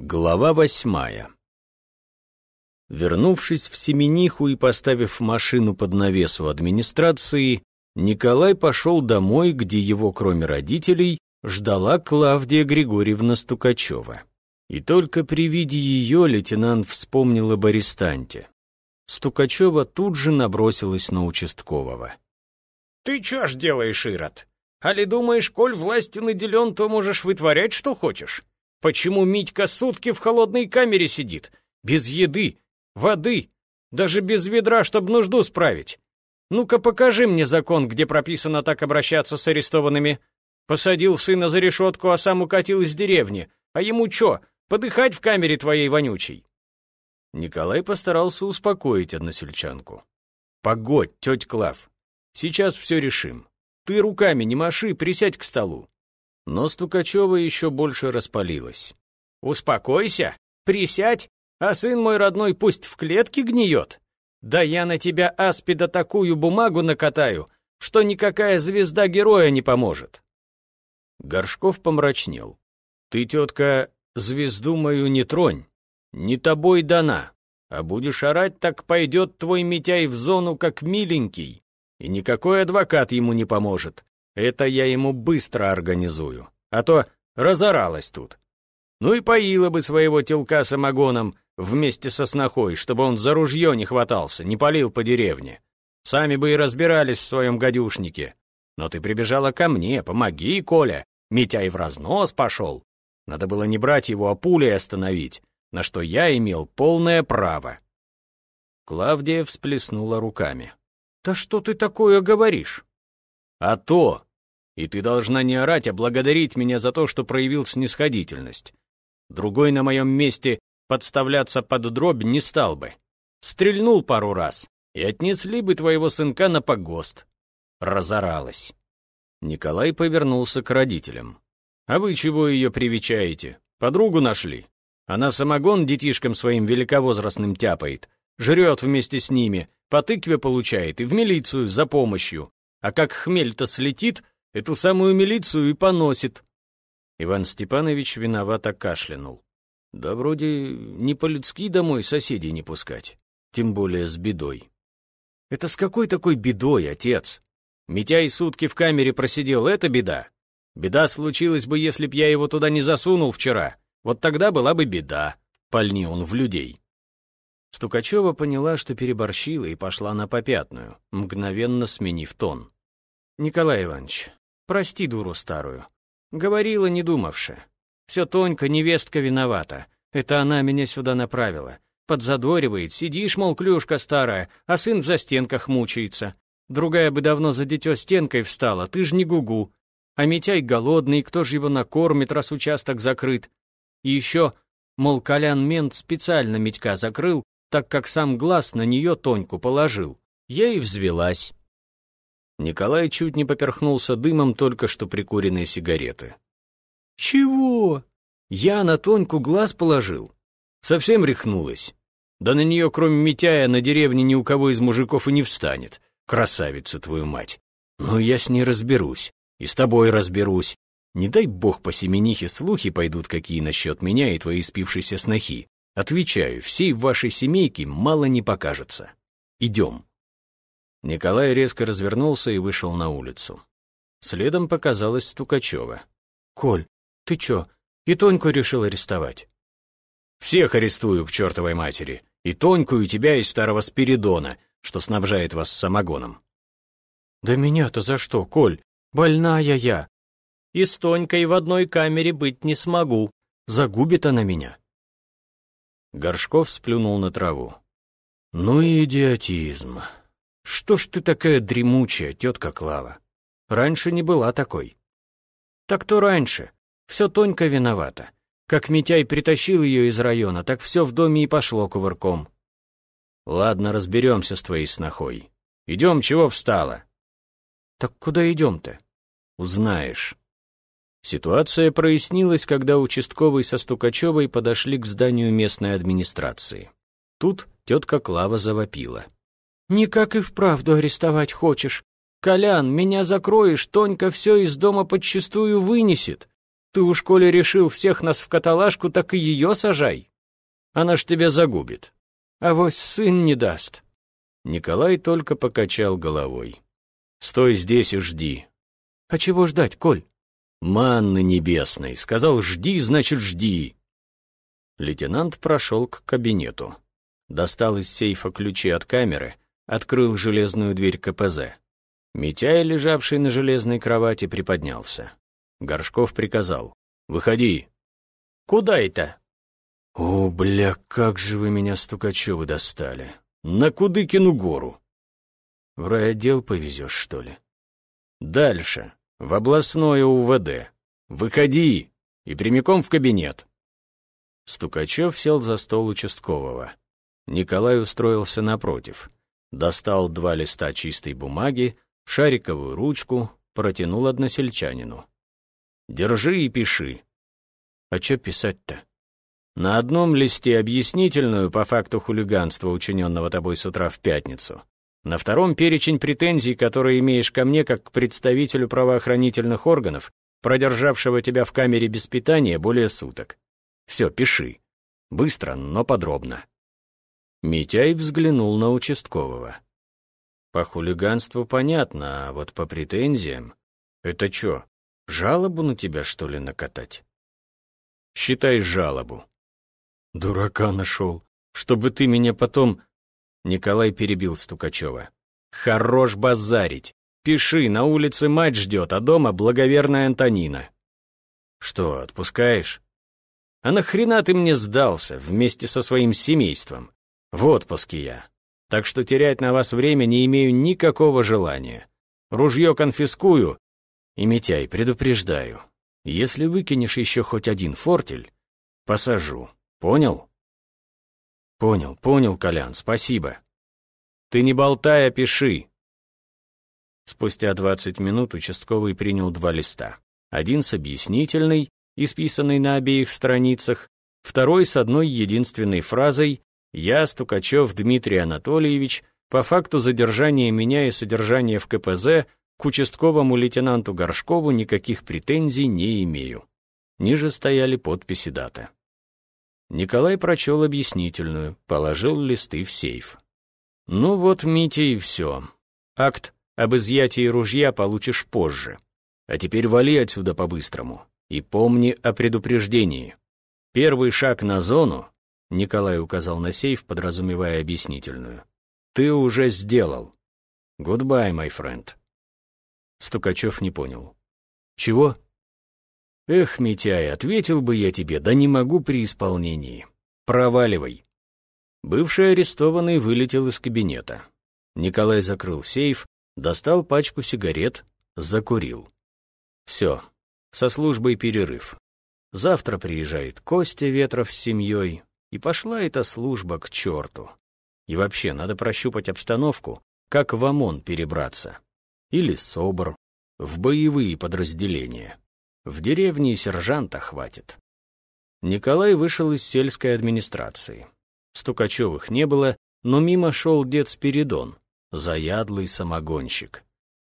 Глава восьмая Вернувшись в Семениху и поставив машину под навес у администрации, Николай пошел домой, где его, кроме родителей, ждала Клавдия Григорьевна Стукачева. И только при виде ее лейтенант вспомнил об арестанте. Стукачева тут же набросилась на участкового. «Ты чё ж делаешь, Ирод? Али думаешь, коль властью наделен, то можешь вытворять, что хочешь? Почему Митька сутки в холодной камере сидит? Без еды, воды, даже без ведра, чтобы нужду справить. Ну-ка покажи мне закон, где прописано так обращаться с арестованными. Посадил сына за решетку, а сам укатил из деревни. А ему чё, подыхать в камере твоей вонючей?» Николай постарался успокоить односельчанку. «Погодь, тетя Клав, сейчас все решим. Ты руками не маши, присядь к столу. Но Стукачева еще больше распалилась. «Успокойся, присядь, а сын мой родной пусть в клетке гниет. Да я на тебя, аспида, такую бумагу накатаю, что никакая звезда героя не поможет». Горшков помрачнел. «Ты, тетка, звезду мою не тронь, не тобой дана, а будешь орать, так пойдет твой Митяй в зону как миленький, и никакой адвокат ему не поможет. Это я ему быстро организую, а то разоралась тут. Ну и поила бы своего телка самогоном вместе со снохой, чтобы он за ружье не хватался, не палил по деревне. Сами бы и разбирались в своем гадюшнике. Но ты прибежала ко мне, помоги, Коля. Митяй в разнос пошел. Надо было не брать его, а пулей остановить, на что я имел полное право. Клавдия всплеснула руками. «Да что ты такое говоришь?» «А то! И ты должна не орать, а благодарить меня за то, что проявил снисходительность. Другой на моем месте подставляться под дробь не стал бы. Стрельнул пару раз, и отнесли бы твоего сынка на погост. Разоралась. Николай повернулся к родителям. «А вы чего ее привечаете? Подругу нашли? Она самогон детишкам своим великовозрастным тяпает, жрет вместе с ними, по тыкве получает и в милицию за помощью. А как хмель-то слетит, Эту самую милицию и поносит. Иван Степанович виновато кашлянул. Да вроде не по-людски домой соседей не пускать, тем более с бедой. Это с какой такой бедой, отец? Митяй сутки в камере просидел, это беда. Беда случилась бы, если б я его туда не засунул вчера. Вот тогда была бы беда, пальни он в людей. Стукачева поняла, что переборщила и пошла на попятную, мгновенно сменив тон. «Николай Иванович, Прости дуру старую. Говорила, не думавши. Все Тонька, невестка виновата. Это она меня сюда направила. Подзадоривает, сидишь, мол, клюшка старая, а сын в застенках мучается. Другая бы давно за дитё стенкой встала, ты ж не гугу. А Митяй голодный, кто ж его накормит, раз участок закрыт. И еще, мол, Колян мент специально Митька закрыл, так как сам глаз на нее Тоньку положил. Я и взвелась. Николай чуть не поперхнулся дымом только что прикуренной сигареты. «Чего?» «Я на Тоньку глаз положил. Совсем рехнулась. Да на нее, кроме Митяя, на деревне ни у кого из мужиков и не встанет. Красавица твою мать. Ну, я с ней разберусь. И с тобой разберусь. Не дай бог по семенихе слухи пойдут какие насчет меня и твоей спившейся снохи. Отвечаю, всей вашей семейке мало не покажется. Идем». Николай резко развернулся и вышел на улицу. Следом показалась Стукачева. «Коль, ты чё, и Тоньку решил арестовать?» «Всех арестую к чертовой матери. И Тоньку, и тебя, и старого Спиридона, что снабжает вас самогоном». «Да меня-то за что, Коль? Больная я. И с Тонькой в одной камере быть не смогу. Загубит она меня». Горшков сплюнул на траву. «Ну и идиотизм. Что ж ты такая дремучая, тетка Клава? Раньше не была такой. Так то раньше. Все Тонька виновата. Как Митяй притащил ее из района, так все в доме и пошло кувырком. Ладно, разберемся с твоей снохой. Идем, чего встала? Так куда идем-то? Узнаешь. Ситуация прояснилась, когда участковый со Стукачевой подошли к зданию местной администрации. Тут тетка Клава завопила. «Никак и вправду арестовать хочешь. Колян, меня закроешь, Тонька все из дома подчистую вынесет. Ты уж коли решил всех нас в каталажку, так и ее сажай. Она ж тебя загубит. А вось сын не даст. Николай только покачал головой. Стой здесь и жди. А чего ждать, Коль? Манны небесной. Сказал, жди, значит, жди. Лейтенант прошел к кабинету. Достал из сейфа ключи от камеры, открыл железную дверь КПЗ. Митяй, лежавший на железной кровати, приподнялся. Горшков приказал. «Выходи». «Куда это?» «О, бля, как же вы меня, Стукачевы, достали! На Кудыкину гору!» «В райотдел повезешь, что ли?» «Дальше, в областное УВД. Выходи и прямиком в кабинет». Стукачев сел за стол участкового. Николай устроился напротив. Достал два листа чистой бумаги, шариковую ручку, протянул односельчанину. «Держи и пиши». «А что писать-то?» «На одном листе объяснительную по факту хулиганства, учиненного тобой с утра в пятницу. На втором перечень претензий, которые имеешь ко мне как к представителю правоохранительных органов, продержавшего тебя в камере без питания более суток. Все, пиши. Быстро, но подробно». Митяй взглянул на участкового. По хулиганству понятно, а вот по претензиям... Это что, жалобу на тебя, что ли, накатать? Считай жалобу. Дурака нашел. Чтобы ты меня потом... Николай перебил Стукачева. Хорош базарить. Пиши, на улице мать ждет, а дома благоверная Антонина. Что, отпускаешь? А нахрена ты мне сдался вместе со своим семейством? В отпуске я так что терять на вас время не имею никакого желания. Ружье конфискую, и, Митяй, предупреждаю, если выкинешь еще хоть один фортель, посажу. Понял? Понял, понял, Колян, спасибо. Ты не болтай, а пиши. Спустя двадцать минут участковый принял два листа. Один с объяснительной, исписанной на обеих страницах, второй с одной единственной фразой я, Стукачев Дмитрий Анатольевич, по факту задержания меня и содержания в КПЗ к участковому лейтенанту Горшкову никаких претензий не имею. Ниже стояли подписи дата. Николай прочел объяснительную, положил листы в сейф. «Ну вот, Митя, и все. Акт об изъятии ружья получишь позже. А теперь вали отсюда по-быстрому. И помни о предупреждении. Первый шаг на зону Николай указал на сейф, подразумевая объяснительную. «Ты уже сделал. Goodbye, my friend». Стукачев не понял. «Чего?» «Эх, Митяй, ответил бы я тебе, да не могу при исполнении. Проваливай». Бывший арестованный вылетел из кабинета. Николай закрыл сейф, достал пачку сигарет, закурил. Все, со службой перерыв. Завтра приезжает Костя Ветров с семьей, и пошла эта служба к черту. И вообще, надо прощупать обстановку, как в ОМОН перебраться. Или СОБР, в боевые подразделения. В деревне сержанта хватит. Николай вышел из сельской администрации. Стукачевых не было, но мимо шел дед Спиридон, заядлый самогонщик.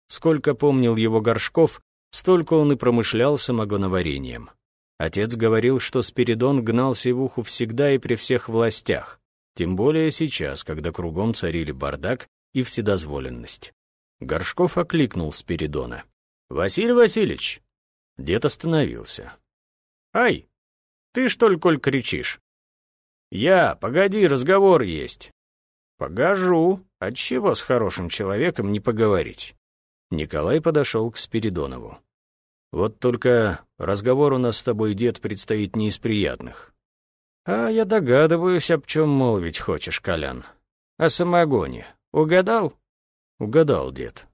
Сколько помнил его Горшков, столько он и промышлял самогоноварением. Отец говорил, что Спиридон гнал севуху всегда и при всех властях, тем более сейчас, когда кругом царили бардак и вседозволенность. Горшков окликнул Спиридона. «Василий Васильевич!» Дед остановился. «Ай, ты что ли, коль кричишь?» «Я, погоди, разговор есть». «Погожу. Отчего с хорошим человеком не поговорить?» Николай подошел к Спиридонову. Вот только разговор у нас с тобой, дед, предстоит не из приятных. А я догадываюсь, об чем молвить хочешь, Колян. О самогоне. Угадал? Угадал, дед.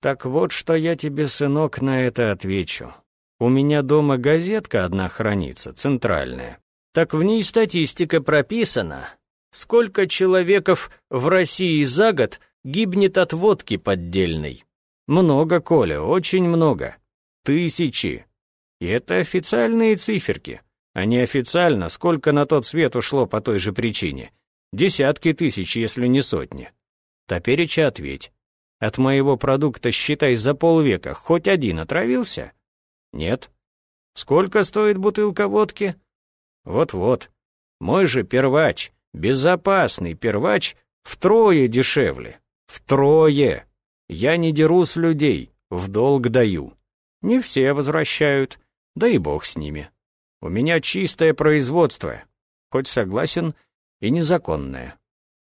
Так вот, что я тебе, сынок, на это отвечу. У меня дома газетка одна хранится, центральная. Так в ней статистика прописана. Сколько человеков в России за год гибнет от водки поддельной? Много, Коля, очень много. Тысячи. И это официальные циферки. А неофициально, сколько на тот свет ушло по той же причине. Десятки тысяч, если не сотни. Топереча ответь. От моего продукта, считай, за полвека хоть один отравился? Нет. Сколько стоит бутылка водки? Вот-вот. Мой же первач, безопасный первач, втрое дешевле. Втрое. Я не деру с людей, в долг даю. Не все возвращают, да и бог с ними. У меня чистое производство, хоть согласен, и незаконное.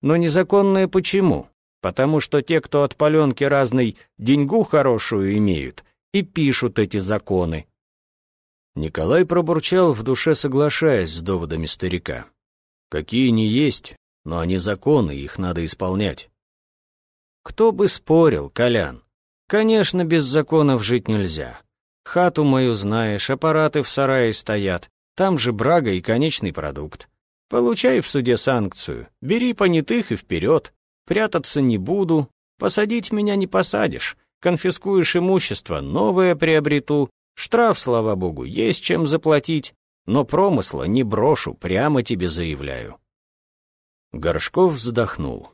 Но незаконное почему? Потому что те, кто от паленки разной деньгу хорошую имеют, и пишут эти законы. Николай пробурчал в душе, соглашаясь с доводами старика. Какие не есть, но они законы, их надо исполнять. Кто бы спорил, Колян. Конечно, без законов жить нельзя. Хату мою знаешь, аппараты в сарае стоят, там же брага и конечный продукт. Получай в суде санкцию, бери понятых и вперед. Прятаться не буду, посадить меня не посадишь, конфискуешь имущество, новое приобрету, штраф, слава богу, есть чем заплатить, но промысла не брошу, прямо тебе заявляю. Горшков вздохнул.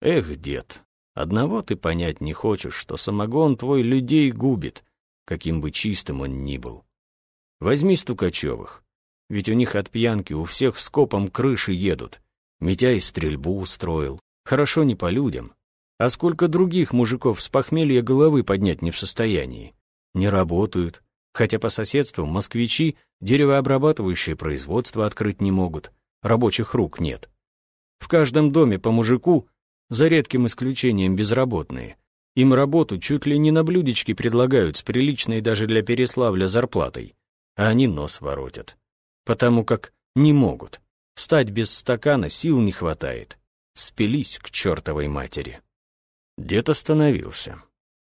Эх, дед, одного ты понять не хочешь, что самогон твой людей губит, каким бы чистым он ни был. Возьми Стукачевых, ведь у них от пьянки у всех скопом крыши едут. Митяй стрельбу устроил. Хорошо не по людям. А сколько других мужиков с похмелья головы поднять не в состоянии. Не работают. Хотя по соседству москвичи деревообрабатывающее производство открыть не могут. Рабочих рук нет. В каждом доме по мужику, за редким исключением безработные. Им работу чуть ли не на блюдечке предлагают с приличной даже для Переславля зарплатой. А они нос воротят потому как не могут. Встать без стакана сил не хватает. Спились к чертовой матери. Дед остановился.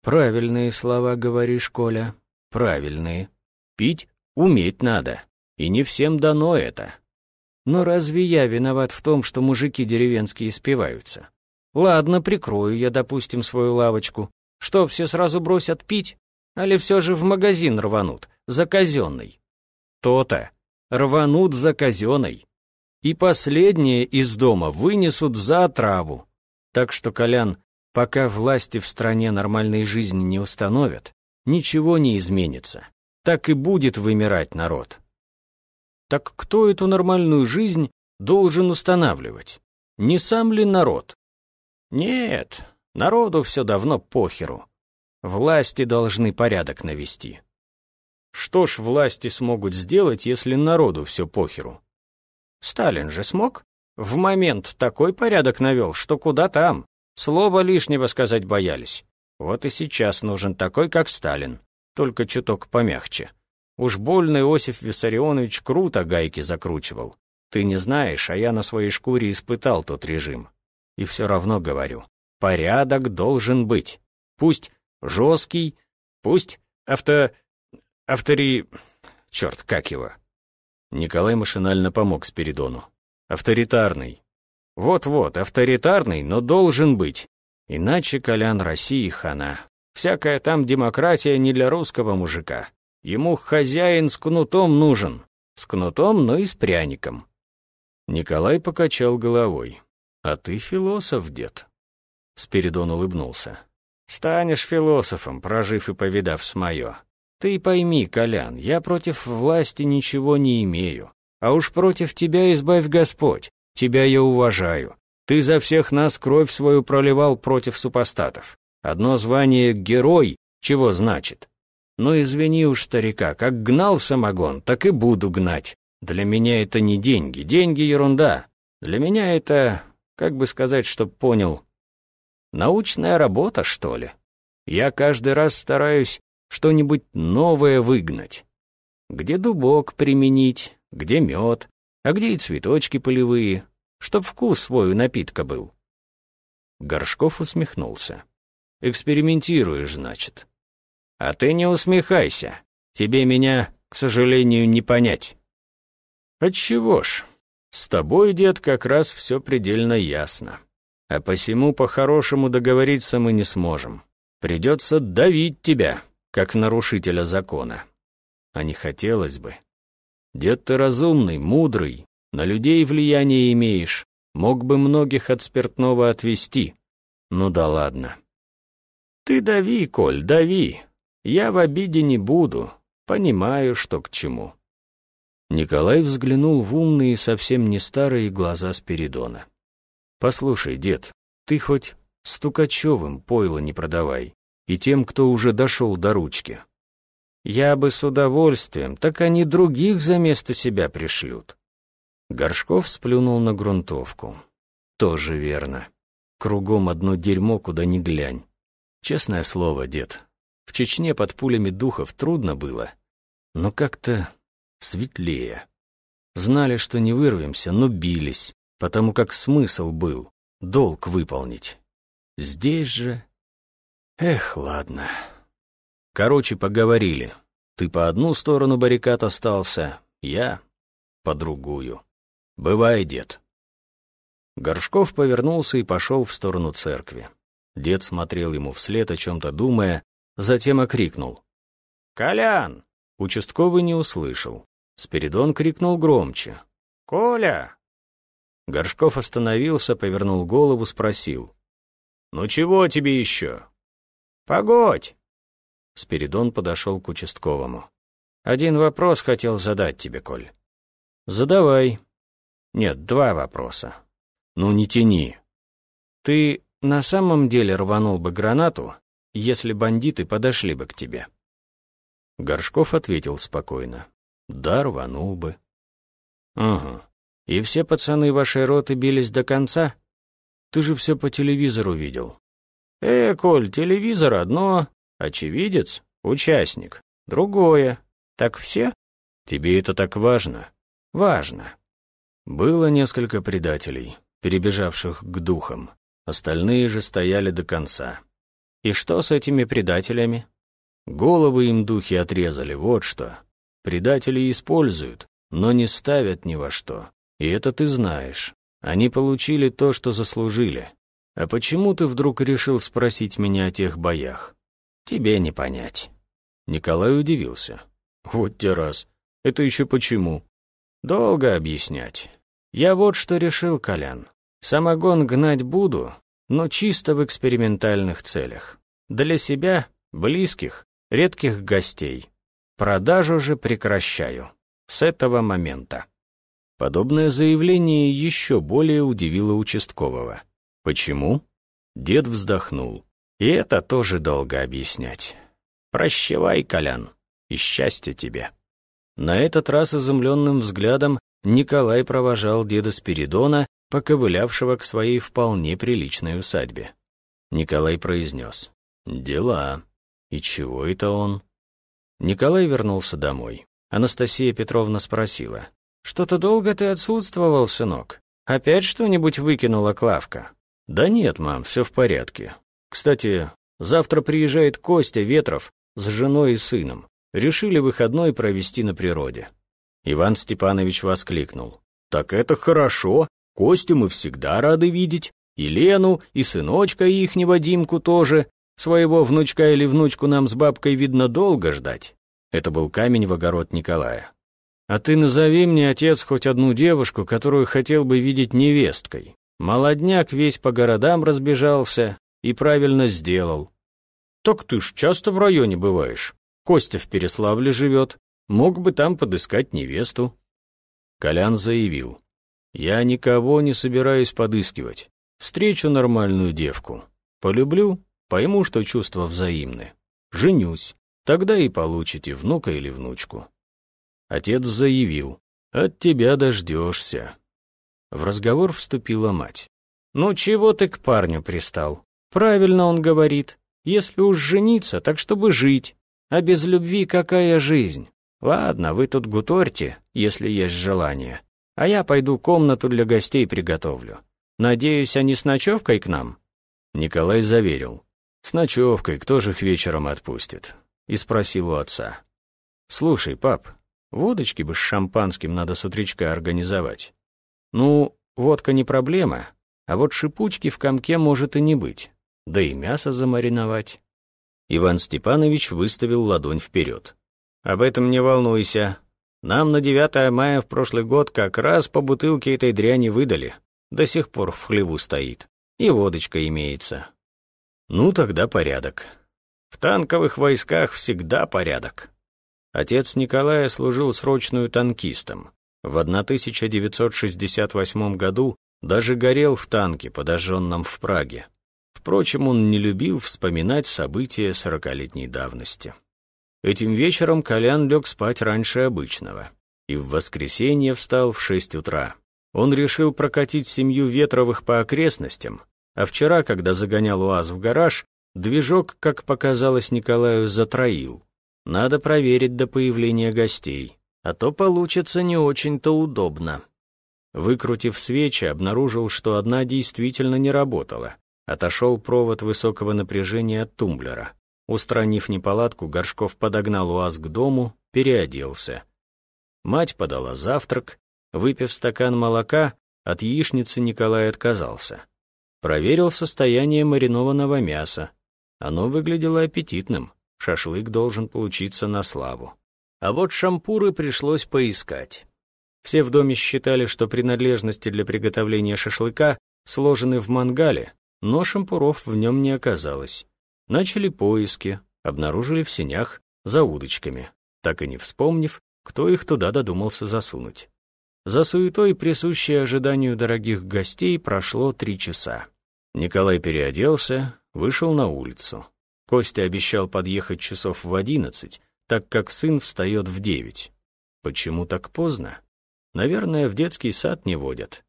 «Правильные слова говоришь, Коля, правильные. Пить уметь надо, и не всем дано это. Но разве я виноват в том, что мужики деревенские спиваются? Ладно, прикрою я, допустим, свою лавочку. Что, все сразу бросят пить? Али все же в магазин рванут, за казенный? То-то рванут за казеной. И последнее из дома вынесут за отраву. Так что, Колян, пока власти в стране нормальной жизни не установят, ничего не изменится. Так и будет вымирать народ. Так кто эту нормальную жизнь должен устанавливать? Не сам ли народ? Нет, народу все давно похеру. Власти должны порядок навести. Что ж власти смогут сделать, если народу все похеру? Сталин же смог. В момент такой порядок навел, что куда там. Слова лишнего сказать боялись. Вот и сейчас нужен такой, как Сталин, только чуток помягче. Уж больно Иосиф Виссарионович круто гайки закручивал. Ты не знаешь, а я на своей шкуре испытал тот режим. И все равно говорю, порядок должен быть. Пусть жесткий, пусть авто... Автори... Черт, как его? Николай машинально помог Спиридону. Авторитарный. Вот-вот, авторитарный, но должен быть. Иначе Колян России хана. Всякая там демократия не для русского мужика. Ему хозяин с кнутом нужен. С кнутом, но и с пряником. Николай покачал головой. «А ты философ, дед». Спиридон улыбнулся. «Станешь философом, прожив и повидав с мое. Ты пойми, Колян, я против власти ничего не имею. А уж против тебя избавь Господь. Тебя я уважаю. Ты за всех нас кровь свою проливал против супостатов. Одно звание «герой» чего значит? Но извини уж, старика, как гнал самогон, так и буду гнать. Для меня это не деньги, деньги — ерунда. Для меня это, как бы сказать, чтоб понял, научная работа, что ли. Я каждый раз стараюсь что-нибудь новое выгнать. Где дубок применить, где мед, а где и цветочки полевые, чтоб вкус свой напитка был. Горшков усмехнулся. «Экспериментируешь, значит?» «А ты не усмехайся. Тебе меня, к сожалению, не понять». «Отчего ж? С тобой, дед, как раз все предельно ясно. А посему по-хорошему договориться мы не сможем. Придется давить тебя, как нарушителя закона. А не хотелось бы. Дед ты разумный, мудрый, на людей влияние имеешь, мог бы многих от спиртного отвести. Ну да ладно. Ты дави, Коль, дави. Я в обиде не буду. Понимаю, что к чему. Николай взглянул в умные, совсем не старые глаза Спиридона. «Послушай, дед, ты хоть Стукачевым пойло не продавай, и тем, кто уже дошел до ручки. Я бы с удовольствием, так они других за место себя пришлют. Горшков сплюнул на грунтовку. Тоже верно. Кругом одно дерьмо, куда ни глянь. Честное слово, дед, в Чечне под пулями духов трудно было, но как-то светлее. Знали, что не вырвемся, но бились, потому как смысл был — долг выполнить. Здесь же... Эх, ладно. Короче, поговорили. Ты по одну сторону баррикад остался, я по другую. Бывай, дед. Горшков повернулся и пошел в сторону церкви. Дед смотрел ему вслед, о чем-то думая, затем окрикнул. «Колян!» Участковый не услышал. Спиридон крикнул громче. «Коля!» Горшков остановился, повернул голову, спросил. «Ну чего тебе еще?» «Погодь!» Спиридон подошел к участковому. «Один вопрос хотел задать тебе, Коль». «Задавай». «Нет, два вопроса». «Ну не тяни». «Ты на самом деле рванул бы гранату, если бандиты подошли бы к тебе?» Горшков ответил спокойно. «Да, рванул бы». «Угу. И все пацаны вашей роты бились до конца?» Ты же все по телевизору видел. Э, Коль, телевизор одно, очевидец, участник, другое. Так все? Тебе это так важно? Важно. Было несколько предателей, перебежавших к духам. Остальные же стояли до конца. И что с этими предателями? Головы им духи отрезали, вот что. Предатели используют, но не ставят ни во что. И это ты знаешь. Они получили то, что заслужили. А почему ты вдруг решил спросить меня о тех боях? Тебе не понять. Николай удивился. Вот те раз. Это еще почему? Долго объяснять. Я вот что решил, Колян. Самогон гнать буду, но чисто в экспериментальных целях. Для себя, близких, редких гостей. Продажу же прекращаю. С этого момента. Подобное заявление еще более удивило участкового. Почему? Дед вздохнул. И это тоже долго объяснять. Прощавай, Колян, и счастья тебе. На этот раз изумленным взглядом Николай провожал деда Спиридона, поковылявшего к своей вполне приличной усадьбе. Николай произнес. «Дела. И чего это он?» Николай вернулся домой. Анастасия Петровна спросила. «Что-то долго ты отсутствовал, сынок. Опять что-нибудь выкинула Клавка?» «Да нет, мам, все в порядке. Кстати, завтра приезжает Костя Ветров с женой и сыном. Решили выходной провести на природе». Иван Степанович воскликнул. «Так это хорошо. Костю мы всегда рады видеть. И Лену, и сыночка ихнего Димку тоже. Своего внучка или внучку нам с бабкой, видно, долго ждать». Это был камень в огород Николая. А ты назови мне, отец, хоть одну девушку, которую хотел бы видеть невесткой. Молодняк весь по городам разбежался и правильно сделал. Так ты ж часто в районе бываешь. Костя в Переславле живет. Мог бы там подыскать невесту. Колян заявил. Я никого не собираюсь подыскивать. Встречу нормальную девку. Полюблю, пойму, что чувства взаимны. Женюсь. Тогда и получите внука или внучку. Отец заявил, «От тебя дождешься». В разговор вступила мать. «Ну чего ты к парню пристал? Правильно он говорит. Если уж жениться, так чтобы жить. А без любви какая жизнь? Ладно, вы тут гуторьте, если есть желание. А я пойду комнату для гостей приготовлю. Надеюсь, они с ночевкой к нам?» Николай заверил. «С ночевкой кто же их вечером отпустит?» И спросил у отца. «Слушай, пап, Водочки бы с шампанским надо с утречка организовать. Ну, водка не проблема, а вот шипучки в комке может и не быть. Да и мясо замариновать. Иван Степанович выставил ладонь вперед. «Об этом не волнуйся. Нам на 9 мая в прошлый год как раз по бутылке этой дряни выдали. До сих пор в хлеву стоит. И водочка имеется». «Ну, тогда порядок. В танковых войсках всегда порядок». Отец Николая служил срочную танкистом. В 1968 году даже горел в танке, подожженном в Праге. Впрочем, он не любил вспоминать события сорокалетней давности. Этим вечером Колян лег спать раньше обычного и в воскресенье встал в шесть утра. Он решил прокатить семью Ветровых по окрестностям, а вчера, когда загонял УАЗ в гараж, движок, как показалось Николаю, затроил. Надо проверить до появления гостей, а то получится не очень-то удобно. Выкрутив свечи, обнаружил, что одна действительно не работала. Отошел провод высокого напряжения от тумблера. Устранив неполадку, Горшков подогнал УАЗ к дому, переоделся. Мать подала завтрак, выпив стакан молока, от яичницы Николай отказался. Проверил состояние маринованного мяса. Оно выглядело аппетитным, шашлык должен получиться на славу. А вот шампуры пришлось поискать. Все в доме считали, что принадлежности для приготовления шашлыка сложены в мангале, но шампуров в нем не оказалось. Начали поиски, обнаружили в сенях за удочками. Так и не вспомнив, кто их туда додумался засунуть. За суетой, присущей ожиданию дорогих гостей, прошло три часа. Николай переоделся, вышел на улицу. Костя обещал подъехать часов в одиннадцать, так как сын встает в девять. Почему так поздно? Наверное, в детский сад не водят.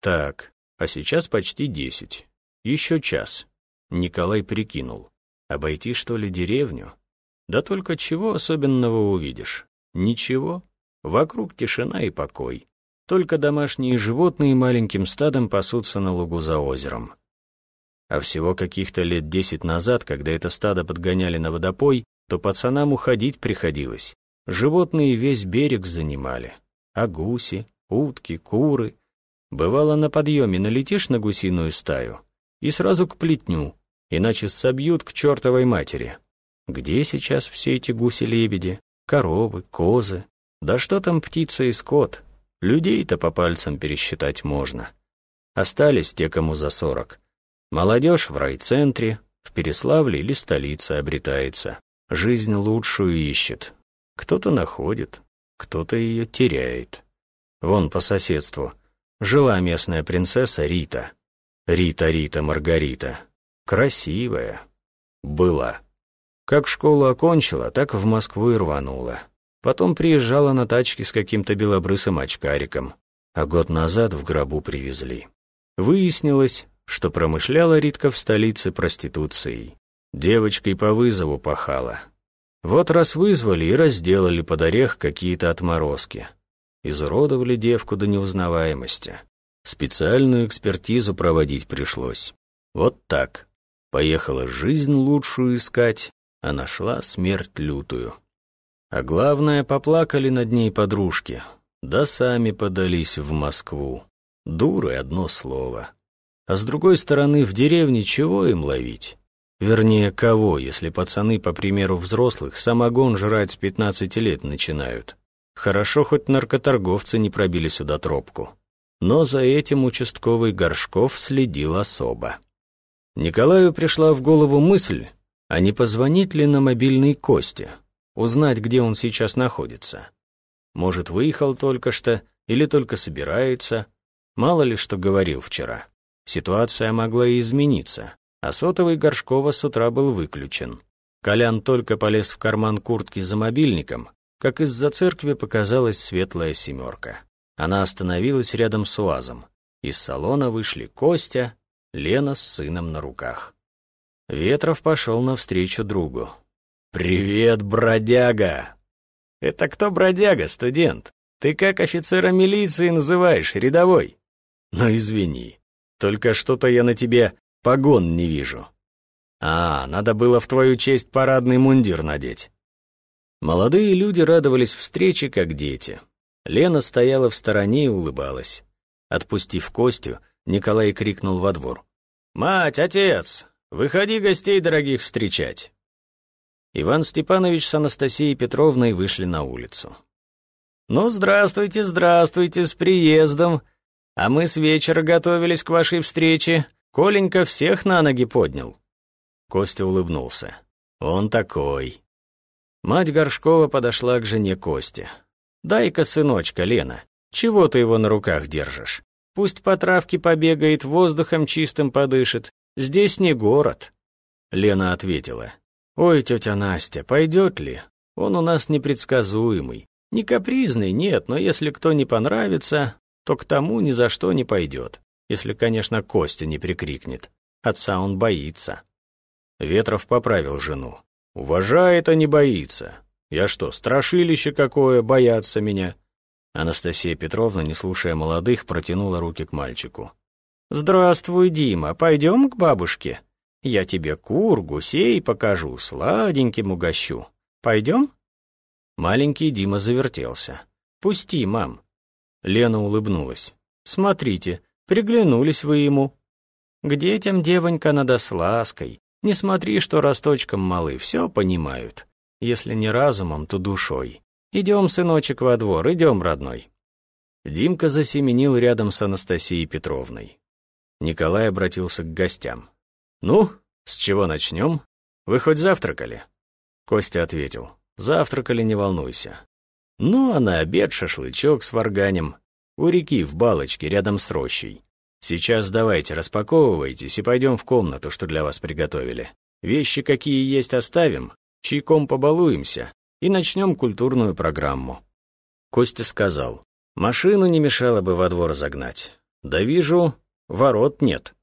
Так, а сейчас почти десять. Еще час. Николай прикинул. Обойти, что ли, деревню? Да только чего особенного увидишь? Ничего. Вокруг тишина и покой. Только домашние животные маленьким стадом пасутся на лугу за озером. А всего каких-то лет десять назад, когда это стадо подгоняли на водопой, то пацанам уходить приходилось. Животные весь берег занимали. А гуси, утки, куры. Бывало, на подъеме налетишь на гусиную стаю и сразу к плетню, иначе собьют к чертовой матери. Где сейчас все эти гуси-лебеди? коровы, козы. Да что там птица и скот? Людей-то по пальцам пересчитать можно. Остались те, кому за сорок. Молодежь в райцентре, в Переславле или столице обретается. Жизнь лучшую ищет. Кто-то находит, кто-то ее теряет. Вон по соседству жила местная принцесса Рита. Рита, Рита, Маргарита. Красивая. Была. Как школу окончила, так в Москву и рванула. Потом приезжала на тачке с каким-то белобрысым очкариком, а год назад в гробу привезли. Выяснилось, что промышляла Ритка в столице проституцией. Девочкой по вызову пахала. Вот раз вызвали и разделали под орех какие-то отморозки. Изуродовали девку до неузнаваемости. Специальную экспертизу проводить пришлось. Вот так. Поехала жизнь лучшую искать, а нашла смерть лютую. А главное, поплакали над ней подружки, да сами подались в Москву. Дуры одно слово. А с другой стороны, в деревне чего им ловить? Вернее, кого, если пацаны, по примеру взрослых, самогон жрать с пятнадцати лет начинают? Хорошо, хоть наркоторговцы не пробили сюда тропку. Но за этим участковый Горшков следил особо. Николаю пришла в голову мысль, а не позвонить ли на мобильный Косте, узнать, где он сейчас находится. Может, выехал только что или только собирается, мало ли что говорил вчера. Ситуация могла и измениться, а сотовый Горшкова с утра был выключен. Колян только полез в карман куртки за мобильником, как из-за церкви показалась светлая семерка. Она остановилась рядом с УАЗом. Из салона вышли Костя, Лена с сыном на руках. Ветров пошел навстречу другу. «Привет, бродяга!» «Это кто бродяга, студент? Ты как офицера милиции называешь, рядовой?» «Ну, извини, только что-то я на тебе погон не вижу». «А, надо было в твою честь парадный мундир надеть». Молодые люди радовались встрече, как дети. Лена стояла в стороне и улыбалась. Отпустив Костю, Николай крикнул во двор. «Мать, отец, Выходи гостей дорогих встречать». Иван Степанович с Анастасией Петровной вышли на улицу. «Ну, здравствуйте, здравствуйте, с приездом. А мы с вечера готовились к вашей встрече. Коленька всех на ноги поднял». Костя улыбнулся. «Он такой». Мать Горшкова подошла к жене Кости. «Дай-ка, сыночка, Лена, чего ты его на руках держишь? Пусть по травке побегает, воздухом чистым подышит. Здесь не город». Лена ответила. «Ой, тетя Настя, пойдет ли? Он у нас непредсказуемый. Не капризный, нет, но если кто не понравится, то к тому ни за что не пойдет. Если, конечно, Костя не прикрикнет. Отца он боится». Ветров поправил жену. «Уважает, а не боится. Я что, страшилище какое, боятся меня?» Анастасия Петровна, не слушая молодых, протянула руки к мальчику. «Здравствуй, Дима, пойдем к бабушке? Я тебе кур, гусей покажу, сладеньким угощу. Пойдем?» Маленький Дима завертелся. «Пусти, мам». Лена улыбнулась. «Смотрите, приглянулись вы ему». «К детям, девонька, надо с лаской. Не смотри, что росточком малы, все понимают. Если не разумом, то душой. Идем, сыночек, во двор, идем, родной». Димка засеменил рядом с Анастасией Петровной. Николай обратился к гостям. «Ну, с чего начнем? Вы хоть завтракали?» Костя ответил. «Завтракали, не волнуйся. Ну, а на обед шашлычок с варганем. У реки в балочке рядом с рощей. Сейчас давайте распаковывайтесь и пойдем в комнату, что для вас приготовили. Вещи, какие есть, оставим, чайком побалуемся и начнем культурную программу». Костя сказал, «Машину не мешало бы во двор загнать. Да вижу, ворот нет».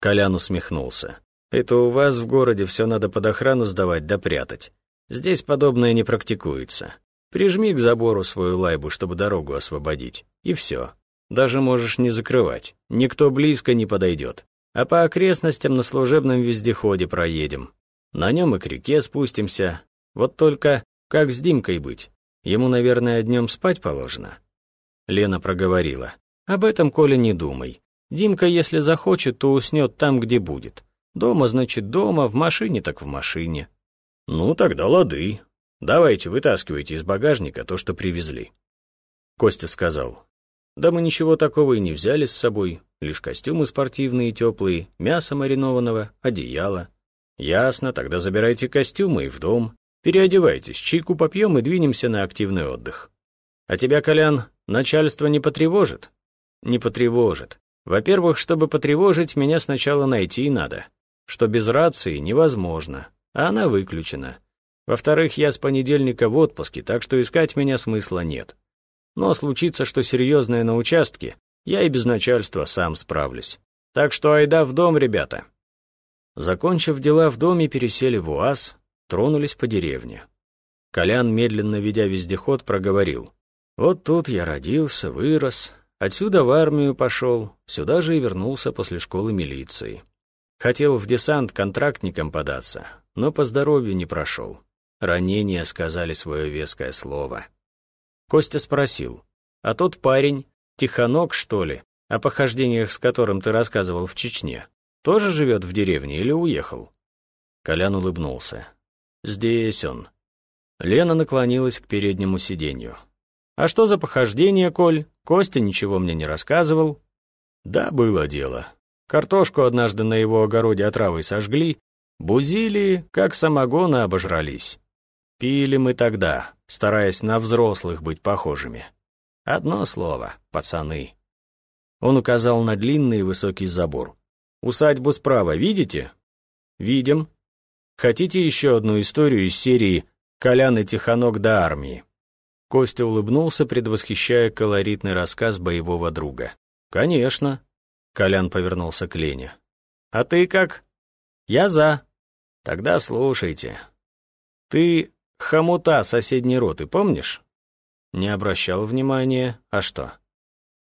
Колян усмехнулся. «Это у вас в городе все надо под охрану сдавать да прятать. Здесь подобное не практикуется. Прижми к забору свою лайбу, чтобы дорогу освободить, и все. Даже можешь не закрывать, никто близко не подойдет. А по окрестностям на служебном вездеходе проедем. На нем и к реке спустимся. Вот только как с Димкой быть? Ему, наверное, днем спать положено?» Лена проговорила. «Об этом, Коля, не думай. Димка, если захочет, то уснет там, где будет. Дома, значит, дома, в машине, так в машине». «Ну, тогда лады. Давайте, вытаскивайте из багажника то, что привезли». Костя сказал. Да мы ничего такого и не взяли с собой, лишь костюмы спортивные теплые, мясо маринованного, одеяло. Ясно, тогда забирайте костюмы и в дом. Переодевайтесь, чайку попьем и двинемся на активный отдых. А тебя, Колян, начальство не потревожит? Не потревожит. Во-первых, чтобы потревожить, меня сначала найти надо. Что без рации невозможно, а она выключена. Во-вторых, я с понедельника в отпуске, так что искать меня смысла нет. Но случится, что серьезное на участке, я и без начальства сам справлюсь. Так что айда в дом, ребята. Закончив дела в доме, пересели в УАЗ, тронулись по деревне. Колян, медленно ведя вездеход, проговорил. «Вот тут я родился, вырос, отсюда в армию пошел, сюда же и вернулся после школы милиции. Хотел в десант контрактником податься, но по здоровью не прошел. Ранения сказали свое веское слово. Костя спросил, «А тот парень, Тихонок, что ли, о похождениях с которым ты рассказывал в Чечне, тоже живет в деревне или уехал?» Колян улыбнулся. «Здесь он». Лена наклонилась к переднему сиденью. «А что за похождение, Коль? Костя ничего мне не рассказывал». «Да, было дело. Картошку однажды на его огороде отравой сожгли, бузили, как самогона обожрались. Пили мы тогда, стараясь на взрослых быть похожими. Одно слово — пацаны. Он указал на длинный и высокий забор. «Усадьбу справа видите?» «Видим. Хотите еще одну историю из серии «Колян и Тихонок до армии»?» Костя улыбнулся, предвосхищая колоритный рассказ боевого друга. «Конечно». Колян повернулся к Лене. «А ты как?» «Я за». «Тогда слушайте. Ты Хомута соседней роты, помнишь? Не обращал внимания, а что?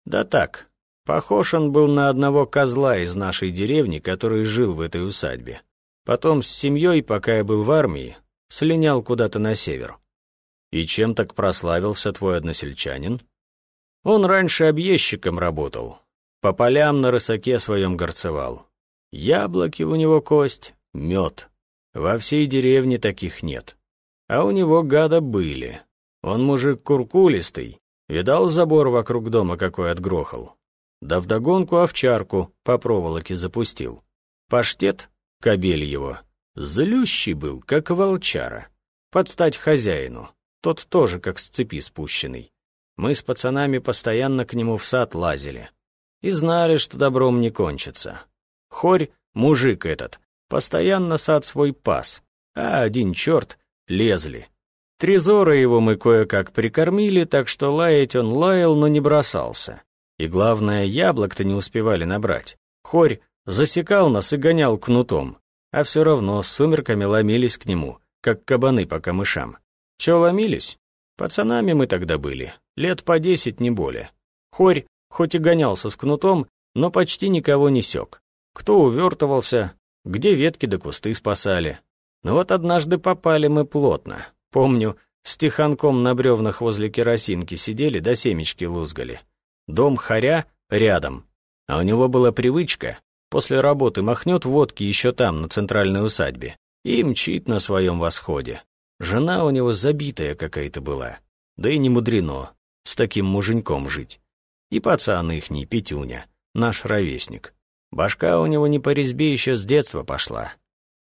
Да так, похож он был на одного козла из нашей деревни, который жил в этой усадьбе. Потом с семьей, пока я был в армии, слинял куда-то на север. И чем так прославился твой односельчанин? Он раньше объездчиком работал, по полям на рысаке своем горцевал. Яблоки у него кость, мед. Во всей деревне таких нет. А у него гада были. Он мужик куркулистый. Видал забор вокруг дома, какой отгрохал? Да вдогонку овчарку по проволоке запустил. Паштет, кобель его, злющий был, как волчара. Подстать хозяину. Тот тоже как с цепи спущенный. Мы с пацанами постоянно к нему в сад лазили. И знали, что добром не кончится. Хорь, мужик этот, постоянно сад свой пас, а один черт лезли. Трезора его мы кое-как прикормили, так что лаять он лаял, но не бросался. И главное, яблок-то не успевали набрать. Хорь засекал нас и гонял кнутом, а все равно с сумерками ломились к нему, как кабаны по камышам. Че ломились? Пацанами мы тогда были, лет по десять, не более. Хорь хоть и гонялся с кнутом, но почти никого не сёк. Кто увертывался, где ветки да кусты спасали. Но вот однажды попали мы плотно. Помню, с тихонком на бревнах возле керосинки сидели да семечки лузгали. Дом хоря рядом, а у него была привычка, после работы махнет водки еще там, на центральной усадьбе, и мчит на своем восходе. Жена у него забитая какая-то была, да и не мудрено с таким муженьком жить. И пацан ихний, Петюня, наш ровесник. Башка у него не по резьбе еще с детства пошла.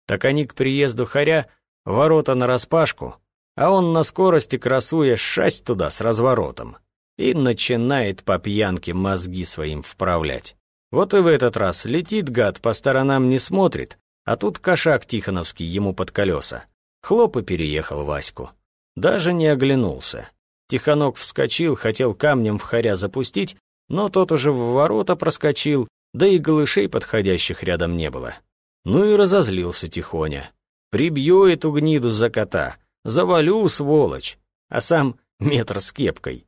Так они к приезду хоря ворота нараспашку, а он на скорости, красуя, шасть туда с разворотом. И начинает по пьянке мозги своим вправлять. Вот и в этот раз летит гад, по сторонам не смотрит, а тут кошак Тихоновский ему под колеса. Хлоп и переехал Ваську. Даже не оглянулся. Тихонок вскочил, хотел камнем в хоря запустить, но тот уже в ворота проскочил, да и голышей подходящих рядом не было. Ну и разозлился тихоня. Прибью эту гниду за кота, завалю, сволочь, а сам метр с кепкой.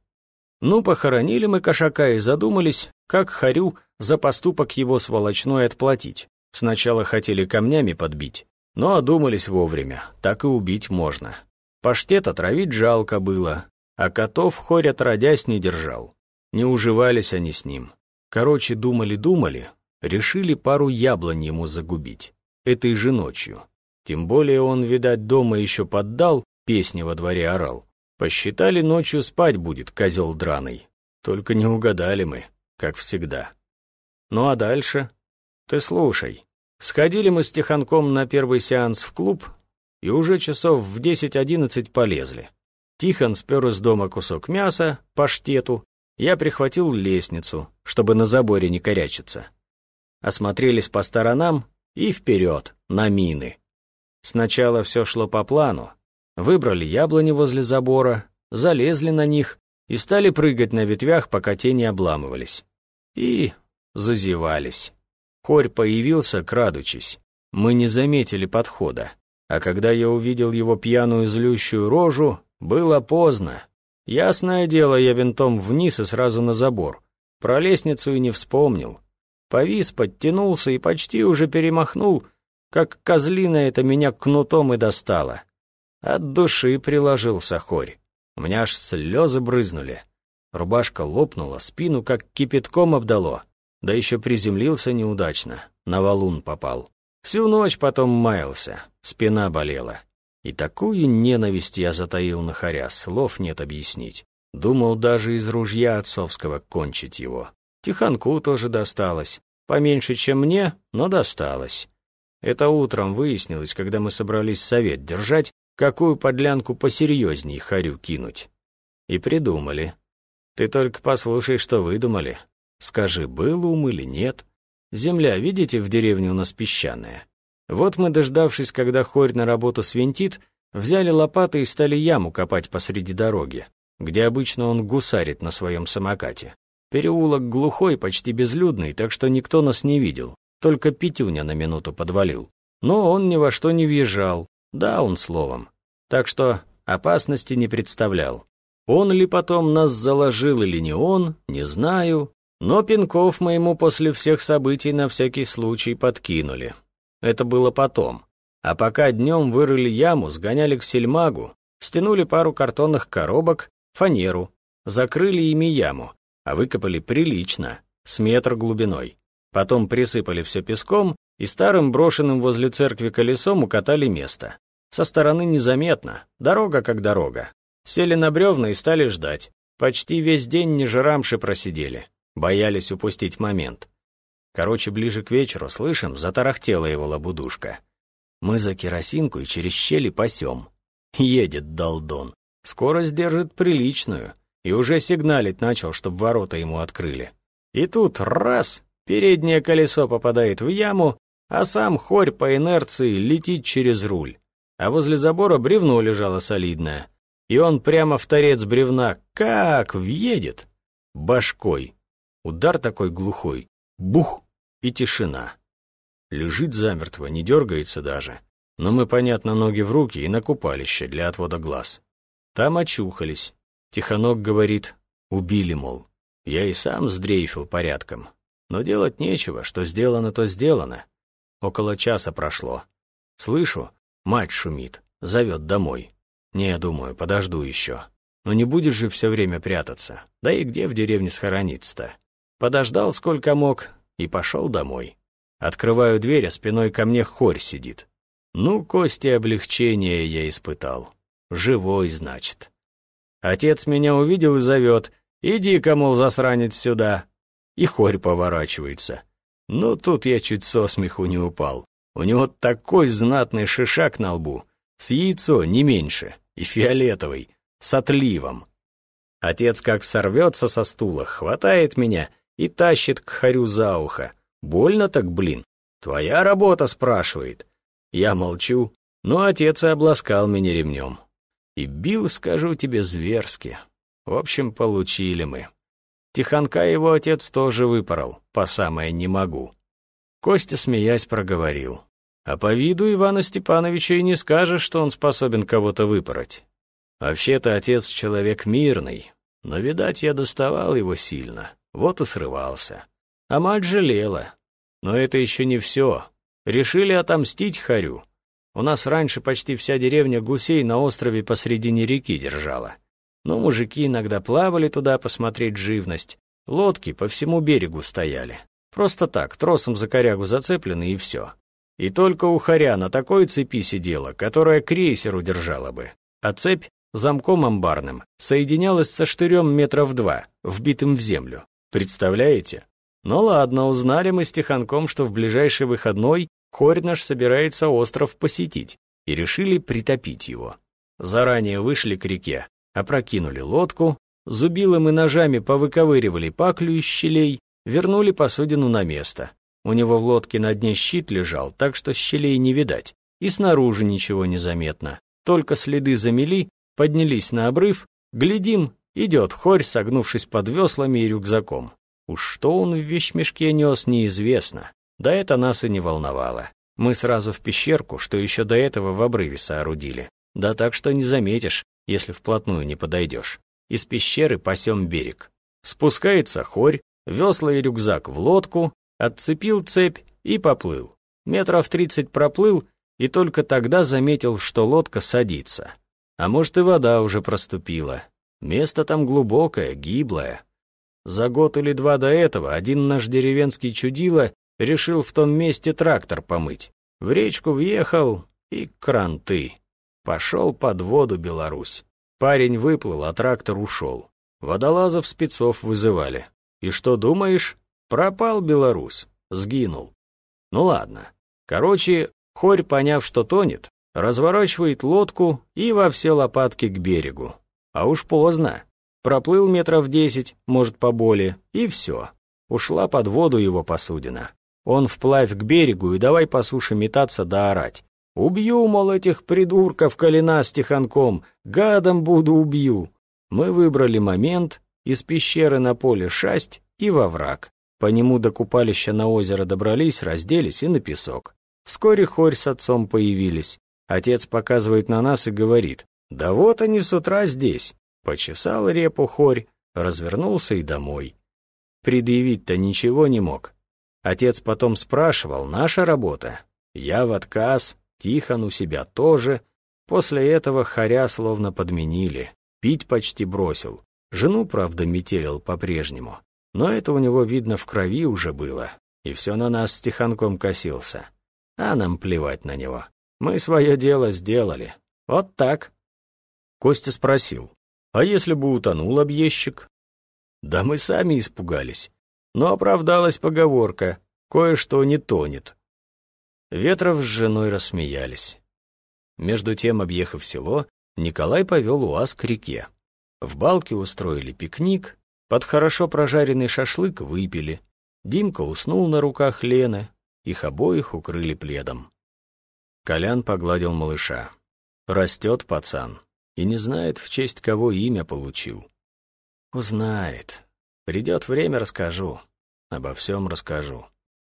Ну, похоронили мы кошака и задумались, как Харю за поступок его сволочной отплатить. Сначала хотели камнями подбить, но одумались вовремя, так и убить можно. Паштет отравить жалко было, а котов хорь отродясь не держал. Не уживались они с ним. Короче, думали-думали, решили пару яблонь ему загубить. Этой же ночью. Тем более он, видать, дома еще поддал, песни во дворе орал. Посчитали, ночью спать будет, козел драный. Только не угадали мы, как всегда. Ну а дальше? Ты слушай. Сходили мы с Тихонком на первый сеанс в клуб, и уже часов в десять-одиннадцать полезли. Тихон спер из дома кусок мяса, паштету, я прихватил лестницу, чтобы на заборе не корячиться. Осмотрелись по сторонам и вперед, на мины. Сначала все шло по плану. Выбрали яблони возле забора, залезли на них и стали прыгать на ветвях, пока те не обламывались. И зазевались. Хорь появился, крадучись. Мы не заметили подхода. А когда я увидел его пьяную злющую рожу, было поздно. Ясное дело, я винтом вниз и сразу на забор. Про лестницу и не вспомнил. Повис, подтянулся и почти уже перемахнул, как козлина это меня кнутом и достала. От души приложился хорь. У меня аж слезы брызнули. Рубашка лопнула, спину как кипятком обдало. Да еще приземлился неудачно, на валун попал. Всю ночь потом маялся, спина болела. И такую ненависть я затаил на хоря, слов нет объяснить. Думал даже из ружья отцовского кончить его. Тихонку тоже досталось. Поменьше, чем мне, но досталось. Это утром выяснилось, когда мы собрались совет держать, какую подлянку посерьезней хорю кинуть. И придумали. Ты только послушай, что выдумали. Скажи, был ум или нет. Земля, видите, в деревне у нас песчаная. Вот мы, дождавшись, когда хорь на работу свинтит, взяли лопаты и стали яму копать посреди дороги, где обычно он гусарит на своем самокате. Переулок глухой, почти безлюдный, так что никто нас не видел, только Петюня на минуту подвалил. Но он ни во что не въезжал, да он словом. Так что опасности не представлял. Он ли потом нас заложил или не он, не знаю, но пинков мы ему после всех событий на всякий случай подкинули. Это было потом. А пока днем вырыли яму, сгоняли к сельмагу, стянули пару картонных коробок, фанеру, закрыли ими яму, а выкопали прилично, с метр глубиной. Потом присыпали все песком и старым брошенным возле церкви колесом укатали место. Со стороны незаметно, дорога как дорога. Сели на бревна и стали ждать. Почти весь день не жрамши просидели, боялись упустить момент. Короче, ближе к вечеру, слышим, затарахтела его лабудушка. Мы за керосинку и через щели пасем. Едет долдон. Скорость держит приличную. И уже сигналить начал, чтобы ворота ему открыли. И тут раз, переднее колесо попадает в яму, а сам хорь по инерции летит через руль. А возле забора бревно лежало солидное. И он прямо в торец бревна как въедет. Башкой. Удар такой глухой. Бух! И тишина. Лежит замертво, не дергается даже. Но мы, понятно, ноги в руки и на купалище для отвода глаз. Там очухались. Тихонок говорит, убили, мол. Я и сам сдрейфил порядком. Но делать нечего, что сделано, то сделано. Около часа прошло. Слышу, мать шумит, зовет домой. Не, думаю, подожду еще. Но не будешь же все время прятаться. Да и где в деревне схорониться-то? Подождал сколько мог и пошел домой. Открываю дверь, а спиной ко мне хорь сидит. Ну, кости облегчения я испытал. Живой, значит. Отец меня увидел и зовет. «Иди-ка, мол, засранец, сюда!» И хорь поворачивается. Ну, тут я чуть со смеху не упал. У него такой знатный шишак на лбу. С яйцо, не меньше. И фиолетовый. С отливом. Отец как сорвется со стула, хватает меня и тащит к хорю за ухо. Больно так, блин. Твоя работа, спрашивает. Я молчу, но отец и обласкал меня ремнем. И бил, скажу тебе, зверски. В общем, получили мы. Тихонка его отец тоже выпорол, по самое не могу. Костя, смеясь, проговорил. А по виду Ивана Степановича и не скажешь, что он способен кого-то выпороть. Вообще-то отец человек мирный, но, видать, я доставал его сильно, вот и срывался. А мать жалела. Но это еще не все. Решили отомстить Харю. У нас раньше почти вся деревня гусей на острове посредине реки держала. Но мужики иногда плавали туда посмотреть живность. Лодки по всему берегу стояли. Просто так, тросом за корягу зацеплены и все. И только у Харя на такой цепи сидела, которая крейсер удержала бы. А цепь замком амбарным соединялась со штырем метров два, вбитым в землю. Представляете? Ну ладно, узнали мы с Тихонком, что в ближайший выходной Хорь наш собирается остров посетить, и решили притопить его. Заранее вышли к реке, опрокинули лодку, зубилом и ножами повыковыривали паклю из щелей, вернули посудину на место. У него в лодке на дне щит лежал, так что щелей не видать, и снаружи ничего не заметно. Только следы замели, поднялись на обрыв, глядим, идет хорь, согнувшись под веслами и рюкзаком. Уж что он в вещмешке нес, неизвестно. Да это нас и не волновало. Мы сразу в пещерку, что еще до этого в обрыве соорудили. Да так что не заметишь, если вплотную не подойдешь. Из пещеры пасем берег. Спускается хорь, весла и рюкзак в лодку, отцепил цепь и поплыл. Метров тридцать проплыл и только тогда заметил, что лодка садится. А может и вода уже проступила. Место там глубокое, гиблое. За год или два до этого один наш деревенский чудило решил в том месте трактор помыть. В речку въехал и кранты. Пошел под воду Беларусь. Парень выплыл, а трактор ушел. Водолазов спецов вызывали. И что думаешь? Пропал Беларусь. Сгинул. Ну ладно. Короче, Хорь, поняв, что тонет, разворачивает лодку и во все лопатки к берегу. А уж поздно. Проплыл метров десять, может, поболее, и все. Ушла под воду его посудина. Он вплавь к берегу и давай по суше метаться да орать. «Убью, мол, этих придурков колена с тихонком, гадом буду убью». Мы выбрали момент, из пещеры на поле шасть и во враг. По нему до купалища на озеро добрались, разделись и на песок. Вскоре хорь с отцом появились. Отец показывает на нас и говорит, «Да вот они с утра здесь». Почесал репу хорь, развернулся и домой. Предъявить-то ничего не мог. Отец потом спрашивал, наша работа. Я в отказ, Тихон у себя тоже. После этого хоря словно подменили. Пить почти бросил. Жену, правда, метелил по-прежнему. Но это у него, видно, в крови уже было. И все на нас с Тихонком косился. А нам плевать на него. Мы свое дело сделали. Вот так. Костя спросил, а если бы утонул объездчик? Да мы сами испугались. Но оправдалась поговорка «кое-что не тонет». Ветров с женой рассмеялись. Между тем, объехав село, Николай повел УАЗ к реке. В балке устроили пикник, под хорошо прожаренный шашлык выпили. Димка уснул на руках Лены, их обоих укрыли пледом. Колян погладил малыша. Растет пацан и не знает, в честь кого имя получил. Узнает. Придет время, расскажу. Обо всем расскажу.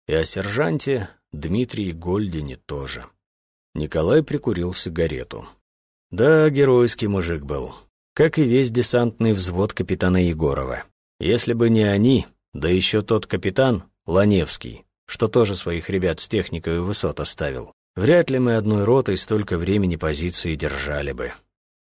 И о сержанте Дмитрии Гольдине тоже. Николай прикурил сигарету. Да, геройский мужик был. Как и весь десантный взвод капитана Егорова. Если бы не они, да еще тот капитан, Ланевский, что тоже своих ребят с техникой высот оставил, вряд ли мы одной ротой столько времени позиции держали бы.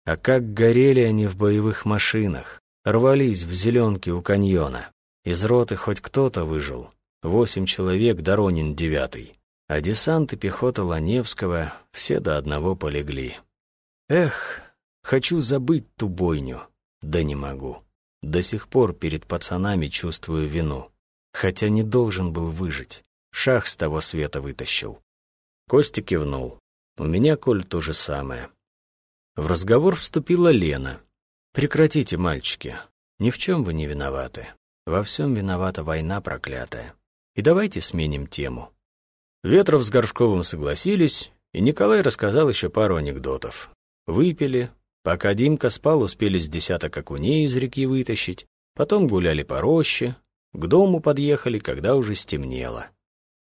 А как горели они в боевых машинах, рвались в зеленке у каньона. Из роты хоть кто-то выжил. Восемь человек, Доронин девятый. А десант и пехота Ланевского все до одного полегли. Эх, хочу забыть ту бойню, да не могу. До сих пор перед пацанами чувствую вину. Хотя не должен был выжить. Шах с того света вытащил. Костя кивнул. У меня, Коль, то же самое. В разговор вступила Лена. «Прекратите, мальчики. Ни в чем вы не виноваты. Во всем виновата война проклятая. И давайте сменим тему». Ветров с Горшковым согласились, и Николай рассказал еще пару анекдотов. Выпили, Пока Димка спал, успели с десяток окуней из реки вытащить, потом гуляли по роще, к дому подъехали, когда уже стемнело.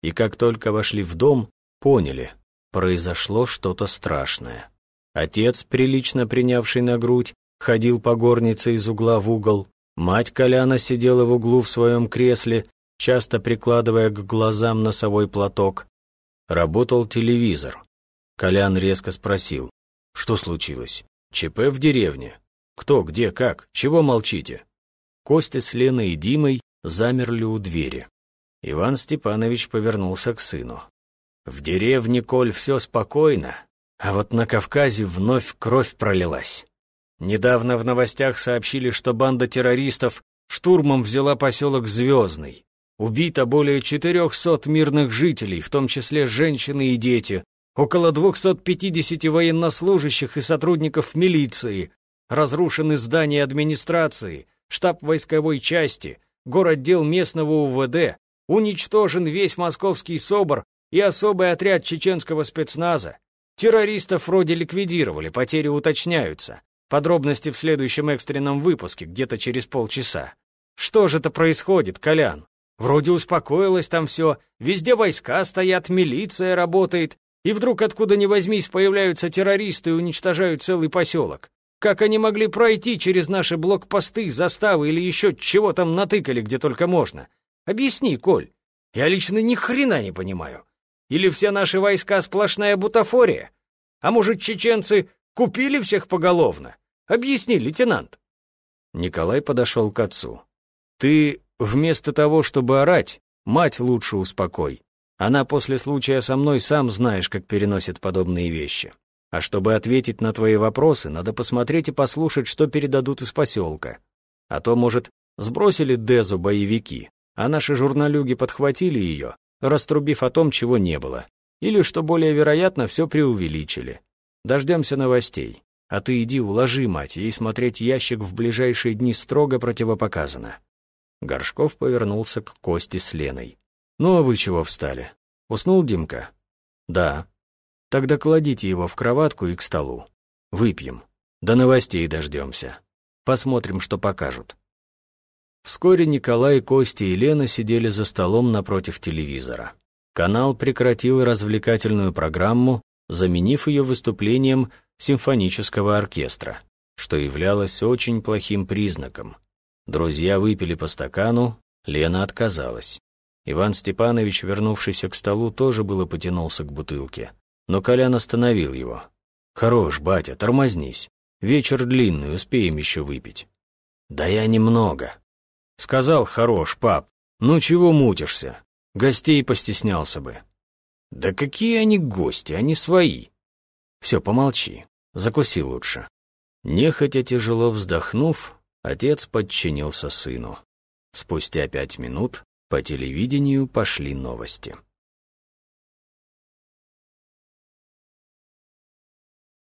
И как только вошли в дом, поняли, произошло что-то страшное. Отец, прилично принявший на грудь, ходил по горнице из угла в угол, мать Коляна сидела в углу в своем кресле, часто прикладывая к глазам носовой платок. Работал телевизор. Колян резко спросил, что случилось. ЧП в деревне. Кто, где, как, чего молчите? Костя с Леной и Димой замерли у двери. Иван Степанович повернулся к сыну. В деревне, Коль, все спокойно, а вот на Кавказе вновь кровь пролилась. Недавно в новостях сообщили, что банда террористов штурмом взяла поселок Звездный. Убито более 400 мирных жителей, в том числе женщины и дети, Около 250 военнослужащих и сотрудников милиции, разрушены здания администрации, штаб войсковой части, городдел местного УВД, уничтожен весь московский СОБР и особый отряд чеченского спецназа. Террористов вроде ликвидировали, потери уточняются. Подробности в следующем экстренном выпуске, где-то через полчаса. Что же это происходит, Колян? Вроде успокоилось там все, везде войска стоят, милиция работает, и вдруг откуда ни возьмись появляются террористы и уничтожают целый поселок. Как они могли пройти через наши блокпосты, заставы или еще чего там натыкали, где только можно? Объясни, Коль. Я лично ни хрена не понимаю. Или все наши войска сплошная бутафория? А может, чеченцы купили всех поголовно? Объясни, лейтенант. Николай подошел к отцу. Ты вместо того, чтобы орать, мать лучше успокой. Она после случая со мной сам знаешь, как переносит подобные вещи. А чтобы ответить на твои вопросы, надо посмотреть и послушать, что передадут из поселка. А то, может, сбросили Дезу боевики, а наши журналюги подхватили ее, раструбив о том, чего не было. Или, что более вероятно, все преувеличили. Дождемся новостей. А ты иди уложи мать, ей смотреть ящик в ближайшие дни строго противопоказано. Горшков повернулся к Косте с Леной. «Ну а вы чего встали? Уснул Димка?» «Да». «Тогда кладите его в кроватку и к столу. Выпьем. До новостей дождемся. Посмотрим, что покажут». Вскоре Николай, Костя и Лена сидели за столом напротив телевизора. Канал прекратил развлекательную программу, заменив ее выступлением симфонического оркестра, что являлось очень плохим признаком. Друзья выпили по стакану, Лена отказалась. Иван Степанович, вернувшийся к столу, тоже было потянулся к бутылке. Но Колян остановил его. «Хорош, батя, тормознись. Вечер длинный, успеем еще выпить». «Да я немного». «Сказал, хорош, пап. Ну чего мутишься? Гостей постеснялся бы». «Да какие они гости, они свои». «Все, помолчи. Закуси лучше». Нехотя тяжело вздохнув, отец подчинился сыну. Спустя пять минут по телевидению пошли новости.